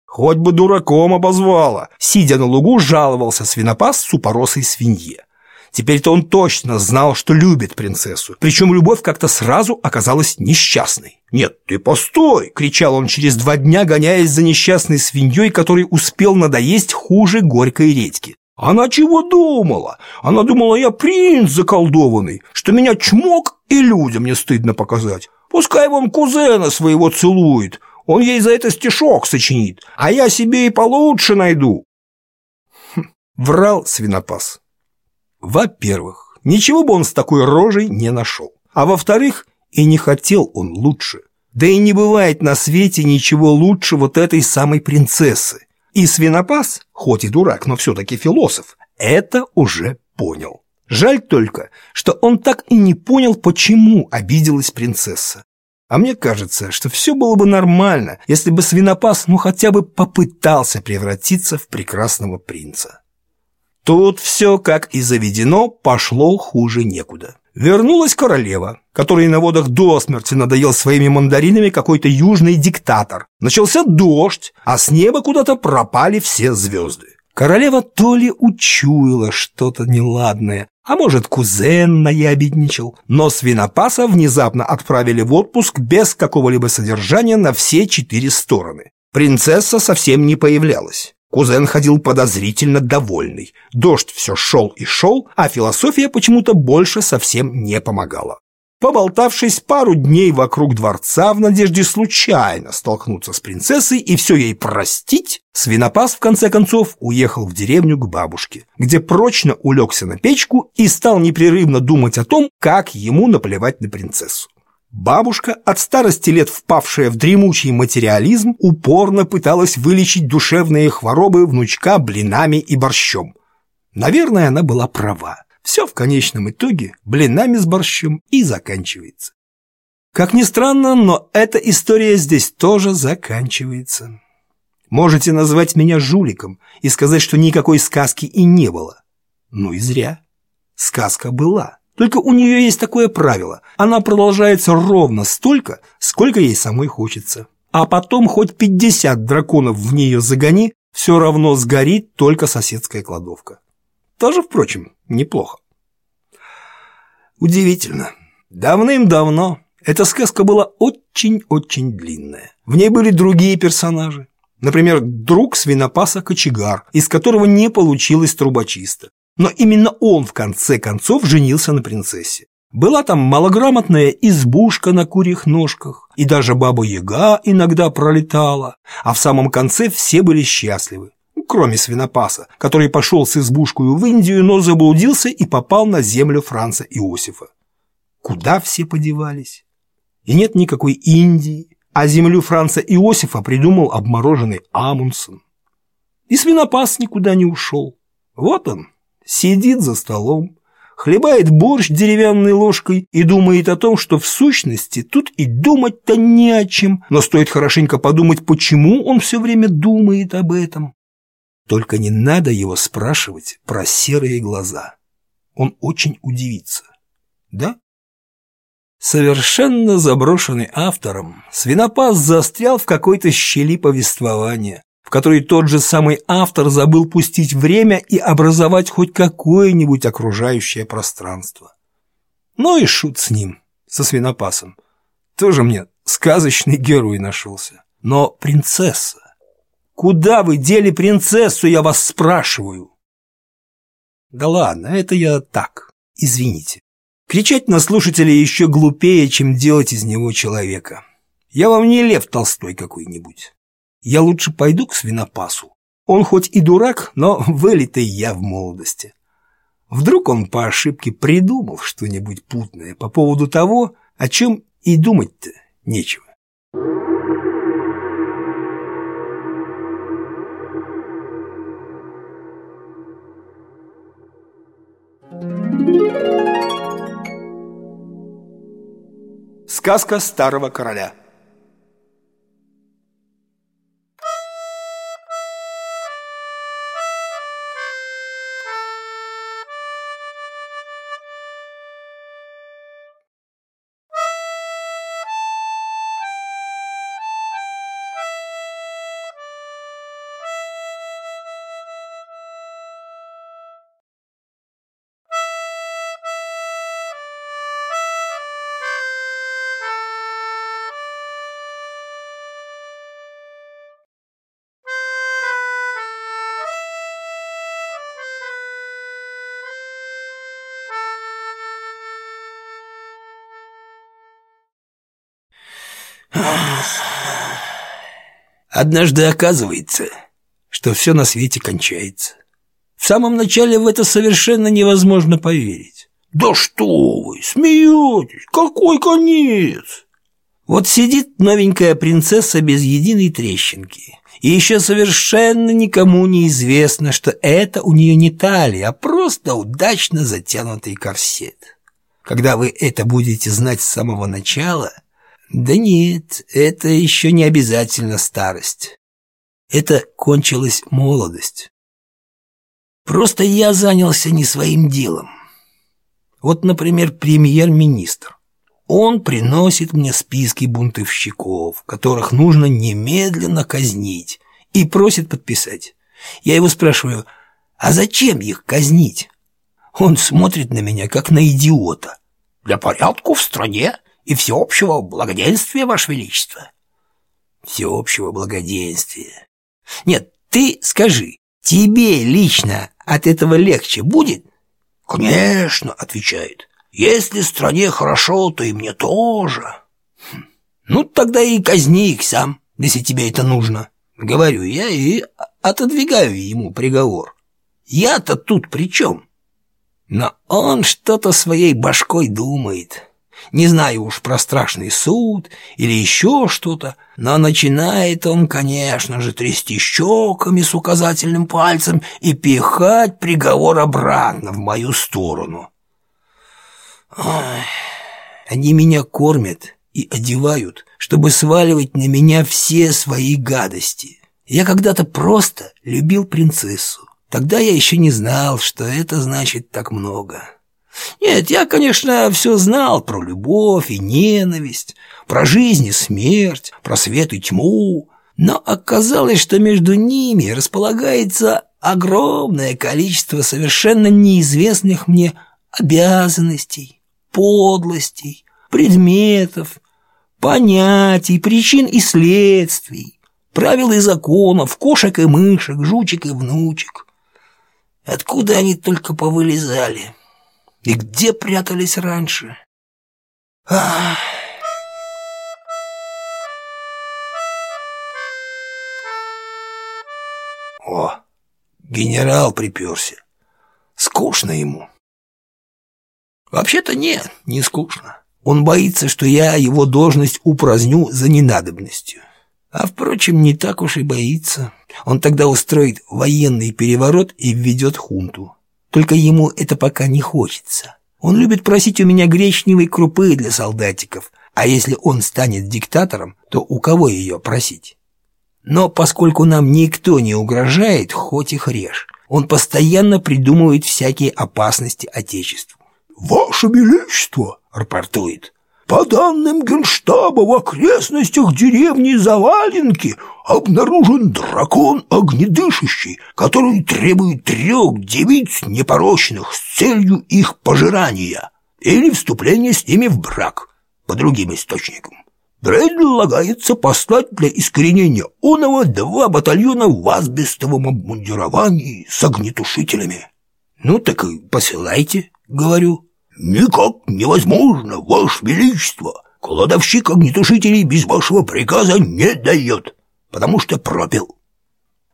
Хоть бы дураком обозвала, сидя на лугу, жаловался свинопас супоросой свинье. Теперь-то он точно знал, что любит принцессу, причем любовь как-то сразу оказалась несчастной. «Нет, ты постой!» – кричал он через два дня, гоняясь за несчастной свиньей, который успел надоесть хуже горькой редьки. Она чего думала? Она думала, я принц заколдованный, что меня чмок и людям не стыдно показать. Пускай вон кузена своего целует, он ей за это стишок сочинит, а я себе и получше найду. Хм, врал свинопас. Во-первых, ничего бы он с такой рожей не нашел. А во-вторых, и не хотел он лучше. Да и не бывает на свете ничего лучше вот этой самой принцессы. И свинопас, хоть и дурак, но все-таки философ, это уже понял. Жаль только, что он так и не понял, почему обиделась принцесса. А мне кажется, что все было бы нормально, если бы свинопас ну хотя бы попытался превратиться в прекрасного принца. Тут все, как и заведено, пошло хуже некуда. Вернулась королева, которой на водах до смерти надоел своими мандаринами какой-то южный диктатор. Начался дождь, а с неба куда-то пропали все звезды. Королева то ли учуяла что-то неладное, а может, кузен наябедничал, но свинопаса внезапно отправили в отпуск без какого-либо содержания на все четыре стороны. Принцесса совсем не появлялась. Кузен ходил подозрительно довольный. Дождь все шел и шел, а философия почему-то больше совсем не помогала. Поболтавшись пару дней вокруг дворца в надежде случайно столкнуться с принцессой и все ей простить, свинопас в конце концов уехал в деревню к бабушке, где прочно улегся на печку и стал непрерывно думать о том, как ему наплевать на принцессу. Бабушка, от старости лет впавшая в дремучий материализм, упорно пыталась вылечить душевные хворобы внучка блинами и борщом. Наверное, она была права. Все в конечном итоге блинами с борщом и заканчивается. Как ни странно, но эта история здесь тоже заканчивается. Можете назвать меня жуликом и сказать, что никакой сказки и не было. Ну и зря. Сказка была. Только у нее есть такое правило. Она продолжается ровно столько, сколько ей самой хочется. А потом хоть 50 драконов в нее загони, все равно сгорит только соседская кладовка. Тоже, впрочем, неплохо. Удивительно. Давным-давно эта сказка была очень-очень длинная. В ней были другие персонажи. Например, друг свинопаса Кочегар, из которого не получилось трубочиста. Но именно он в конце концов женился на принцессе. Была там малограмотная избушка на курьих ножках, и даже баба-яга иногда пролетала, а в самом конце все были счастливы кроме свинопаса, который пошел с избушкой в Индию, но заблудился и попал на землю Франца Иосифа. Куда все подевались? И нет никакой Индии, а землю Франца Иосифа придумал обмороженный Амундсен. И свинопас никуда не ушел. Вот он, сидит за столом, хлебает борщ деревянной ложкой и думает о том, что в сущности тут и думать-то не о чем, но стоит хорошенько подумать, почему он все время думает об этом. Только не надо его спрашивать про серые глаза. Он очень удивится. Да? Совершенно заброшенный автором, свинопас застрял в какой-то щели повествования, в которой тот же самый автор забыл пустить время и образовать хоть какое-нибудь окружающее пространство. Ну и шут с ним, со свинопасом. Тоже мне сказочный герой нашелся. Но принцесса, Куда вы дели принцессу, я вас спрашиваю? Да ладно, это я так, извините. Кричать на слушателя еще глупее, чем делать из него человека. Я вам не Лев Толстой какой-нибудь. Я лучше пойду к свинопасу. Он хоть и дурак, но вылитый я в молодости. Вдруг он по ошибке придумал что-нибудь путное по поводу того, о чем и думать-то нечего. Сказка старого короля Однажды оказывается, что все на свете кончается. В самом начале в это совершенно невозможно поверить. «Да что вы, смеетесь? Какой конец?» Вот сидит новенькая принцесса без единой трещинки. И еще совершенно никому не известно, что это у нее не талия, а просто удачно затянутый корсет. Когда вы это будете знать с самого начала – да нет, это еще не обязательно старость. Это кончилась молодость. Просто я занялся не своим делом. Вот, например, премьер-министр. Он приносит мне списки бунтовщиков, которых нужно немедленно казнить, и просит подписать. Я его спрашиваю, а зачем их казнить? Он смотрит на меня, как на идиота. Для порядка в стране и всеобщего благоденствия, Ваше Величество. Всеобщего благоденствия. Нет, ты скажи, тебе лично от этого легче будет? Конечно, отвечает. Если стране хорошо, то и мне тоже. Хм. Ну, тогда и казни их сам, если тебе это нужно. Говорю я и отодвигаю ему приговор. Я-то тут при чем? Но он что-то своей башкой думает. Не знаю уж про страшный суд или еще что-то, но начинает он, конечно же, трясти щеками с указательным пальцем и пихать приговор обратно в мою сторону. Ой, они меня кормят и одевают, чтобы сваливать на меня все свои гадости. Я когда-то просто любил принцессу. Тогда я еще не знал, что это значит так много. Нет, я, конечно, все знал про любовь и ненависть, про жизнь и смерть, про свет и тьму, но оказалось, что между ними располагается огромное количество совершенно неизвестных мне обязанностей, подлостей, предметов, понятий, причин и следствий, правил и законов, кошек и мышек, жучек и внучек. Откуда они только повылезали? И где прятались раньше? Ах. О, генерал приперся. Скучно ему. Вообще-то нет, не скучно. Он боится, что я его должность упраздню за ненадобностью. А, впрочем, не так уж и боится. Он тогда устроит военный переворот и введет хунту. Только ему это пока не хочется. Он любит просить у меня гречневой крупы для солдатиков, а если он станет диктатором, то у кого ее просить? Но поскольку нам никто не угрожает, хоть их режь, он постоянно придумывает всякие опасности Отечеству. «Ваше Величество!» — рапортует. По данным Генштаба, в окрестностях деревни Заваленки обнаружен дракон огнедышащий, который требует трех девиц непорочных с целью их пожирания или вступления с ними в брак, по другим источникам. Предлагается послать для искоренения оного два батальона в асбестовом обмундировании с огнетушителями. «Ну так и посылайте», — говорю. «Никак невозможно, Ваше Величество! Кладовщик огнетушителей без вашего приказа не дает, потому что пропил».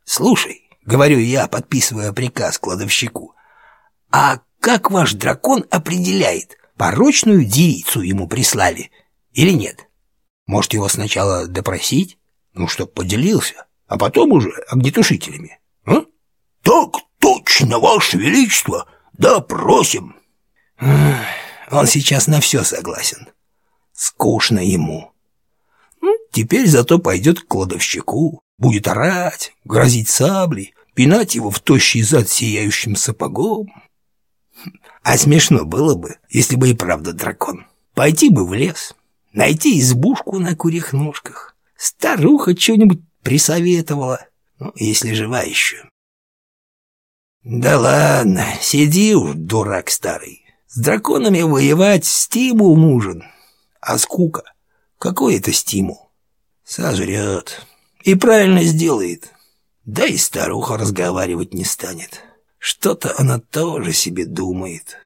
«Слушай», — говорю я, подписывая приказ кладовщику, «а как ваш дракон определяет, порочную девицу ему прислали или нет? Может, его сначала допросить, ну, чтоб поделился, а потом уже огнетушителями, а?» «Так точно, Ваше Величество, допросим». Он сейчас на все согласен. Скучно ему. Ну, теперь зато пойдет к кладовщику, будет орать, грозить саблей, пинать его в тощий зад сияющим сапогом. А смешно было бы, если бы и правда дракон. Пойти бы в лес, найти избушку на курьих ножках. Старуха что-нибудь присоветовала, ну, если жива еще. Да ладно, сиди уж, дурак старый. С драконами воевать стимул нужен. А скука? Какой это стимул? Сожрет. И правильно сделает. Да и старуха разговаривать не станет. Что-то она тоже себе думает.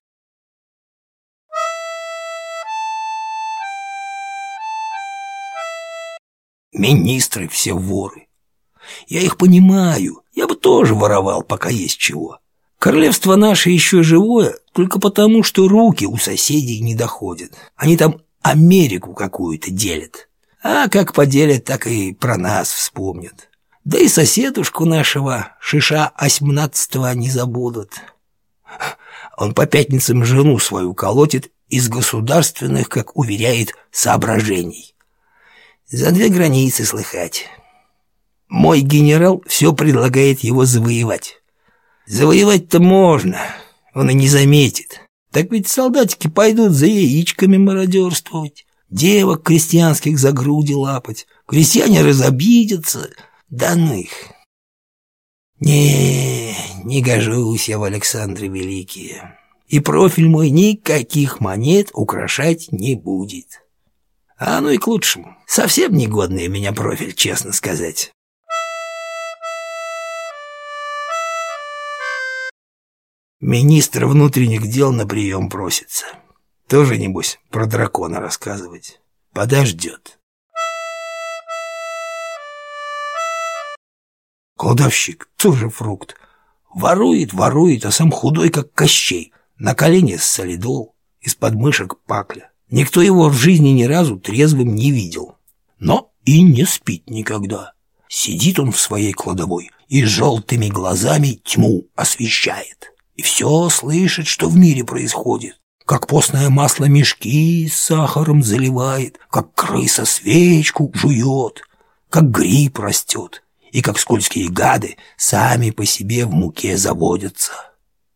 Министры все воры. Я их понимаю. Я бы тоже воровал, пока есть чего. Королевство наше еще живое только потому, что руки у соседей не доходят. Они там Америку какую-то делят. А как поделят, так и про нас вспомнят. Да и соседушку нашего Шиша осьмнадцатого не забудут. Он по пятницам жену свою колотит из государственных, как уверяет, соображений. За две границы слыхать. Мой генерал все предлагает его завоевать. Завоевать-то можно, он и не заметит. Так ведь солдатики пойдут за яичками мародерствовать, девок крестьянских за груди лапать, крестьяне разобидятся, да ну их. Не, не гожусь я в Александре Великие. И профиль мой никаких монет украшать не будет. А ну и к лучшему. Совсем негодный у меня профиль, честно сказать. Министр внутренних дел на прием просится. Тоже, небось, про дракона рассказывать. Подождет. Кладовщик тоже фрукт. Ворует, ворует, а сам худой, как Кощей. На колене солидол, из подмышек пакля. Никто его в жизни ни разу трезвым не видел. Но и не спит никогда. Сидит он в своей кладовой и желтыми глазами тьму освещает. И все слышит, что в мире происходит. Как постное масло мешки с сахаром заливает, как крыса свечку жует, как гриб растет, и как скользкие гады сами по себе в муке заводятся.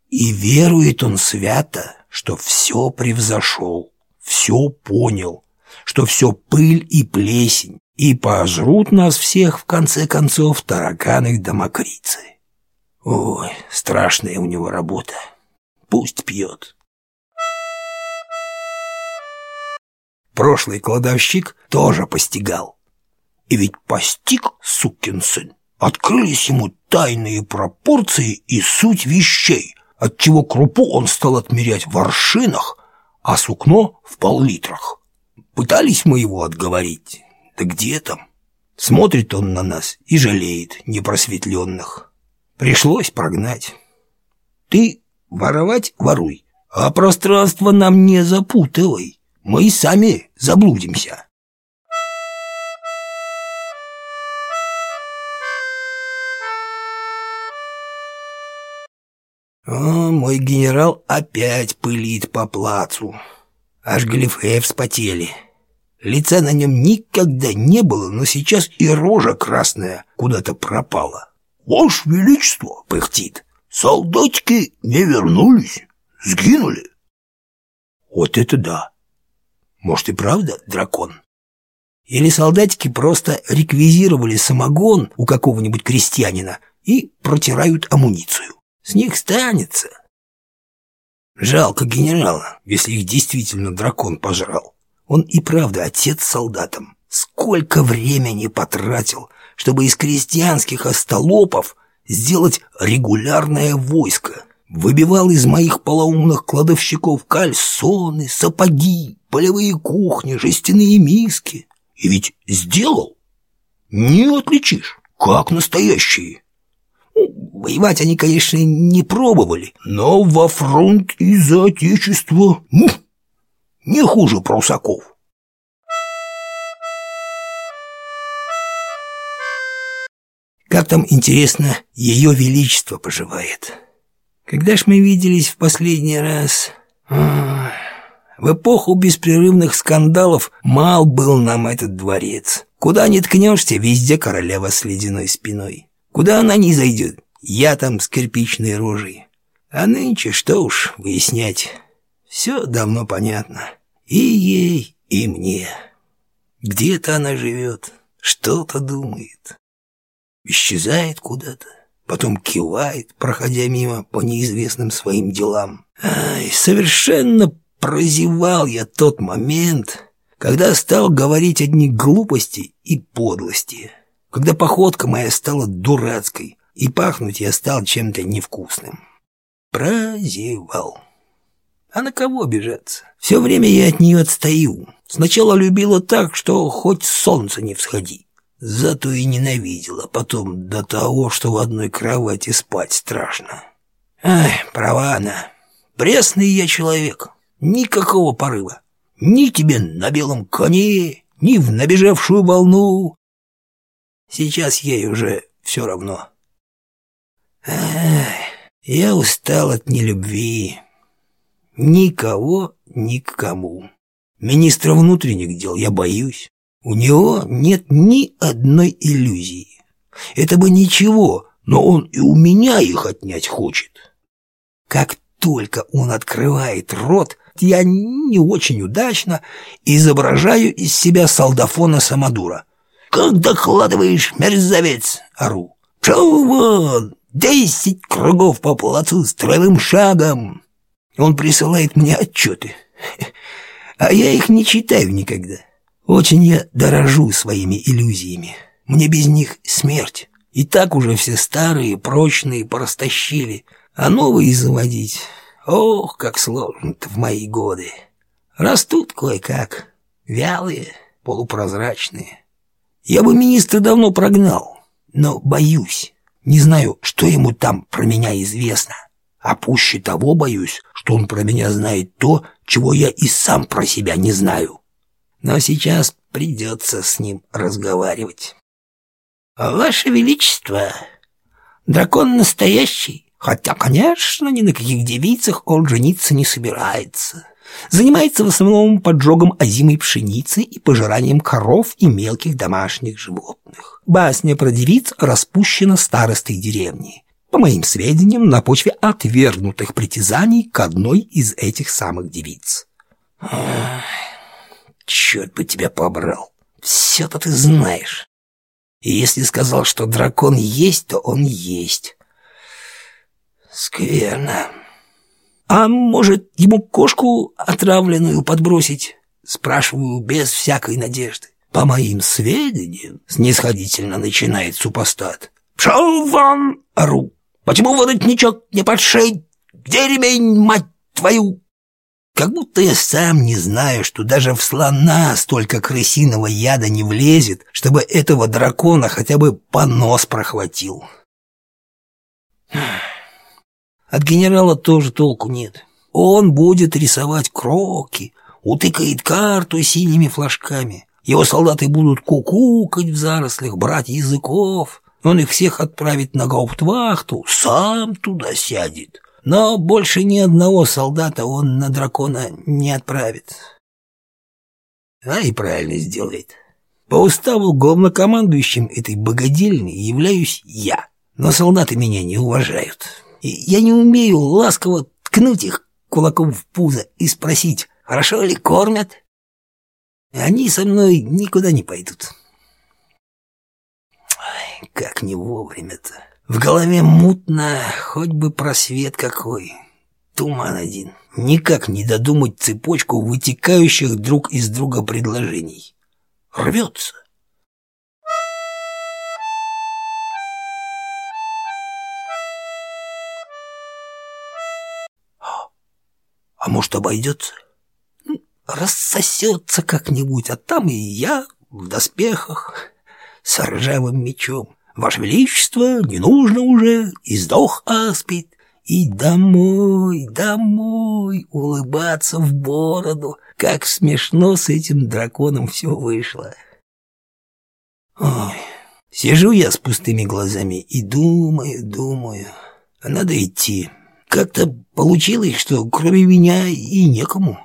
И верует он свято, что все превзошел, все понял, что все пыль и плесень, и пожрут нас всех, в конце концов, тараканы домокрицы. Ой, страшная у него работа. Пусть пьет. Прошлый кладовщик тоже постигал. И ведь постиг, сукин сын, открылись ему тайные пропорции и суть вещей, отчего крупу он стал отмерять в аршинах, а сукно в пол-литрах. Пытались мы его отговорить, да где там? Смотрит он на нас и жалеет непросветленных. Пришлось прогнать. Ты воровать воруй, а пространство нам не запутывай. Мы сами заблудимся. О, мой генерал опять пылит по плацу. Аж галифе вспотели. Лица на нем никогда не было, но сейчас и рожа красная куда-то пропала. «Ваше Величество!» — пыхтит. «Солдатики не вернулись, сгинули». Вот это да! Может и правда дракон? Или солдатики просто реквизировали самогон у какого-нибудь крестьянина и протирают амуницию? С них станется. Жалко генерала, если их действительно дракон пожрал. Он и правда отец солдатам. Сколько времени потратил, чтобы из крестьянских остолопов сделать регулярное войско. Выбивал из моих полоумных кладовщиков кальсоны, сапоги, полевые кухни, жестяные миски. И ведь сделал. Не отличишь, как настоящие. Воевать они, конечно, не пробовали, но во фронт и за отечество ну, не хуже прусаков. Как там, интересно, ее величество поживает? Когда ж мы виделись в последний раз? В эпоху беспрерывных скандалов мал был нам этот дворец. Куда ни ткнешься, везде королева с ледяной спиной. Куда она не зайдет, я там с кирпичной рожей. А нынче что уж выяснять. Все давно понятно. И ей, и мне. Где-то она живет, что-то думает. Исчезает куда-то, потом кивает, проходя мимо по неизвестным своим делам. Ай, совершенно прозевал я тот момент, когда стал говорить одни глупости и подлости, когда походка моя стала дурацкой, и пахнуть я стал чем-то невкусным. Прозевал. А на кого обижаться? Все время я от нее отстаю. Сначала любила так, что хоть солнце не всходи. Зато и ненавидела потом до того, что в одной кровати спать страшно. Ай, права она. Пресный я человек. Никакого порыва. Ни тебе на белом коне, ни в набежавшую волну. Сейчас ей уже все равно. Эх, я устал от нелюбви. Никого ни к кому. Министра внутренних дел я боюсь. У него нет ни одной иллюзии. Это бы ничего, но он и у меня их отнять хочет. Как только он открывает рот, я не очень удачно изображаю из себя солдафона Самодура. «Как докладываешь, мерзавец!» — ору. «Пшел вон! Десять кругов по плацу строевым шагом. Он присылает мне отчеты, а я их не читаю никогда. Очень я дорожу своими иллюзиями. Мне без них смерть. И так уже все старые, прочные порастащили, а новые заводить... Ох, как сложно-то в мои годы. Растут кое-как, вялые, полупрозрачные. Я бы министра давно прогнал, но боюсь. Не знаю, что ему там про меня известно. А пуще того боюсь, что он про меня знает то, чего я и сам про себя не знаю. Но сейчас придется с ним разговаривать. «Ваше Величество, дракон настоящий, хотя, конечно, ни на каких девицах он жениться не собирается. Занимается в основном поджогом озимой пшеницы и пожиранием коров и мелких домашних животных. Басня про девиц распущена старостой деревни. По моим сведениям, на почве отвергнутых притязаний к одной из этих самых девиц. Черт бы тебя побрал. Все-то ты знаешь. И если сказал, что дракон есть, то он есть. Скверно. А может, ему кошку отравленную подбросить? Спрашиваю без всякой надежды. По моим сведениям, снисходительно начинает супостат. «Пшел вон!» — ору. «Почему воротничок не подшей? Где ремень, мать твою?» Как будто я сам не знаю, что даже в слона столько крысиного яда не влезет, чтобы этого дракона хотя бы понос прохватил. От генерала тоже толку нет. Он будет рисовать кроки, утыкает карту синими флажками. Его солдаты будут кукукать в зарослях, брать языков. Он их всех отправит на гауптвахту, сам туда сядет. Но больше ни одного солдата он на дракона не отправит. А и правильно сделает. По уставу главнокомандующим этой богадельни являюсь я. Но солдаты меня не уважают. И я не умею ласково ткнуть их кулаком в пузо и спросить, хорошо ли кормят. Они со мной никуда не пойдут. Ай, как не вовремя-то. В голове мутно, хоть бы просвет какой. Туман один. Никак не додумать цепочку вытекающих друг из друга предложений. Рвется. А может, обойдется? Рассосется как-нибудь, а там и я в доспехах с ржавым мечом. Ваше Величество, не нужно уже, и сдох аспид. И домой, домой, улыбаться в бороду. Как смешно с этим драконом все вышло. Ой, сижу я с пустыми глазами и думаю, думаю. Надо идти. Как-то получилось, что кроме меня и некому.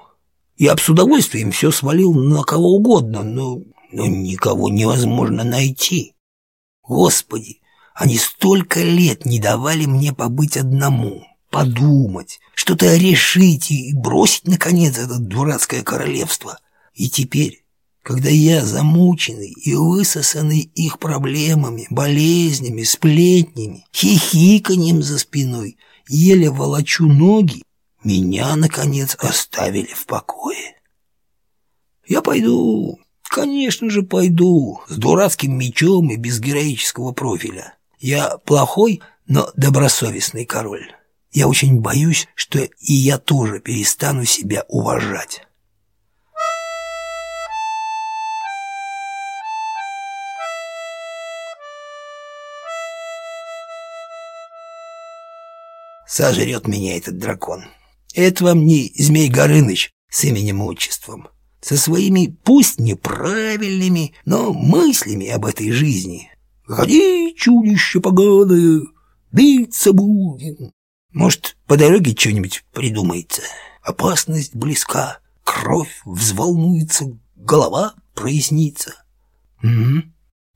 Я бы с удовольствием все свалил на кого угодно, но, но никого невозможно найти. Господи, они столько лет не давали мне побыть одному, подумать, что-то решить и бросить, наконец, это дурацкое королевство. И теперь, когда я замученный и высосанный их проблемами, болезнями, сплетнями, хихиканьем за спиной, еле волочу ноги, меня, наконец, оставили в покое. Я пойду Конечно же пойду, с дурацким мечом и без героического профиля. Я плохой, но добросовестный король. Я очень боюсь, что и я тоже перестану себя уважать. Сожрет меня этот дракон. Это вам не Змей Горыныч с именем и отчеством со своими пусть неправильными, но мыслями об этой жизни. «Ходи, чудище поганое, биться будем». Может, по дороге что-нибудь придумается. Опасность близка, кровь взволнуется, голова прояснится. Угу.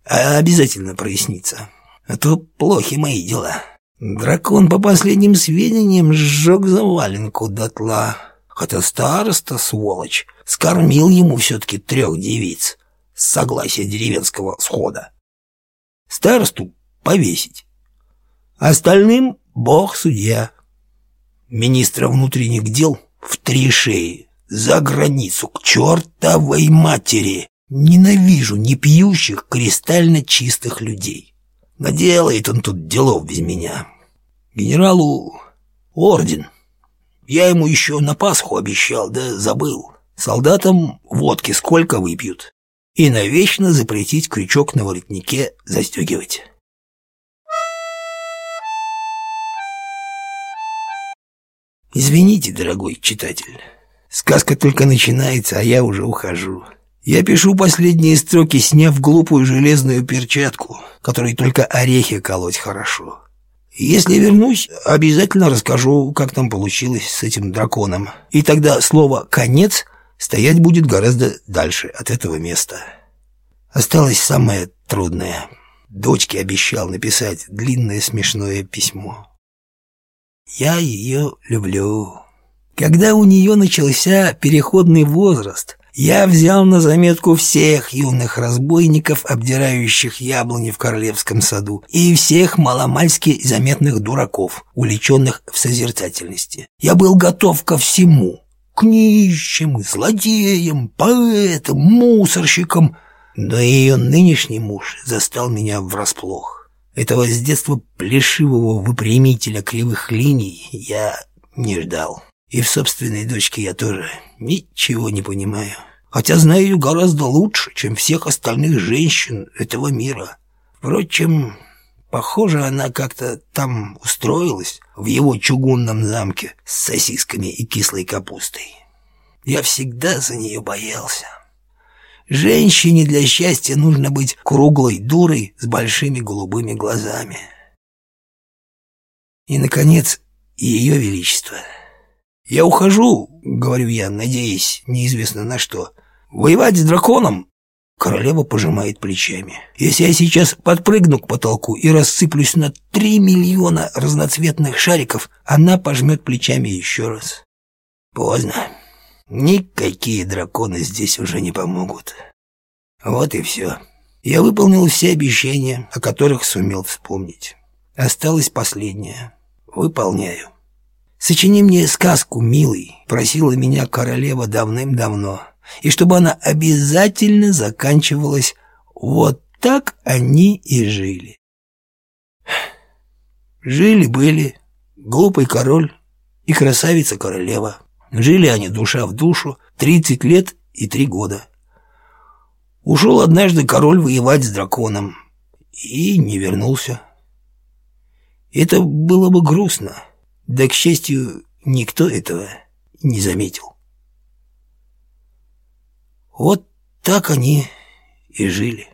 А обязательно прояснится. А то плохи мои дела. Дракон, по последним сведениям, сжег заваленку дотла. Хотя староста, сволочь, скормил ему все-таки трех девиц с согласия деревенского схода. Старосту повесить. Остальным бог судья. Министра внутренних дел в три шеи, за границу, к чертовой матери. Ненавижу непьющих, кристально чистых людей. Наделает он тут делов без меня. Генералу орден. Я ему еще на Пасху обещал, да забыл. Солдатам водки сколько выпьют. И навечно запретить крючок на воротнике застегивать. Извините, дорогой читатель. Сказка только начинается, а я уже ухожу. Я пишу последние строки, сняв глупую железную перчатку, которой только орехи колоть хорошо. Если вернусь, обязательно расскажу, как там получилось с этим драконом. И тогда слово «конец» стоять будет гораздо дальше от этого места. Осталось самое трудное. Дочке обещал написать длинное смешное письмо. Я ее люблю. Когда у нее начался переходный возраст, я взял на заметку всех юных разбойников, обдирающих яблони в королевском саду, и всех маломальски заметных дураков, уличенных в созерцательности. Я был готов ко всему. К нищим, злодеям, поэтам, мусорщикам. Но ее нынешний муж застал меня врасплох. Этого с детства плешивого выпрямителя кривых линий я не ждал. И в собственной дочке я тоже ничего не понимаю. Хотя знаю ее гораздо лучше, чем всех остальных женщин этого мира. Впрочем, похоже, она как-то там устроилась, в его чугунном замке с сосисками и кислой капустой. Я всегда за нее боялся. Женщине для счастья нужно быть круглой дурой с большими голубыми глазами. И, наконец, ее величество — «Я ухожу», — говорю я, надеясь, неизвестно на что. «Воевать с драконом?» Королева пожимает плечами. «Если я сейчас подпрыгну к потолку и рассыплюсь на три миллиона разноцветных шариков, она пожмет плечами еще раз». «Поздно. Никакие драконы здесь уже не помогут». Вот и все. Я выполнил все обещания, о которых сумел вспомнить. Осталось последнее. Выполняю. «Сочини мне сказку, милый», — просила меня королева давным-давно, и чтобы она обязательно заканчивалась «вот так они и жили». Жили-были глупый король и красавица-королева. Жили они душа в душу тридцать лет и три года. Ушел однажды король воевать с драконом и не вернулся. Это было бы грустно. Да, к счастью, никто этого не заметил. Вот так они и жили.